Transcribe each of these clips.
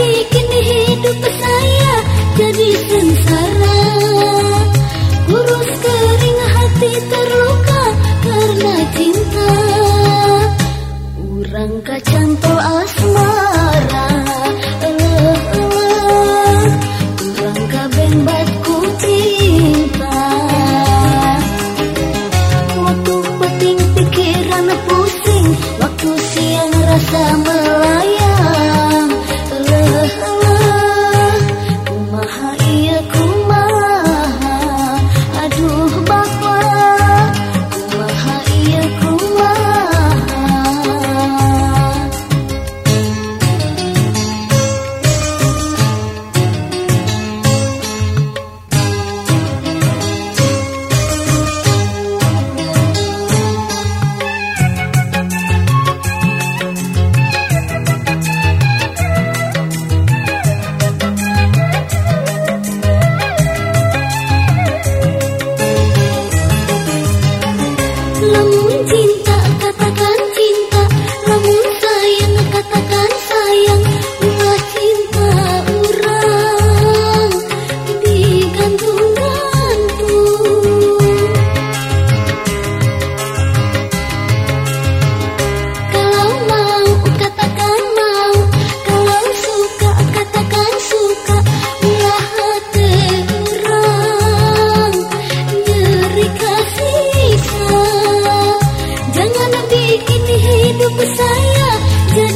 بیک نہیں ڈبسائی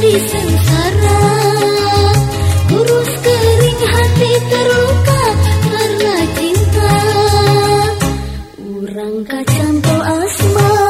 di sengsara. Kurus kering hati terluka karena cinta. Urang kacang asma.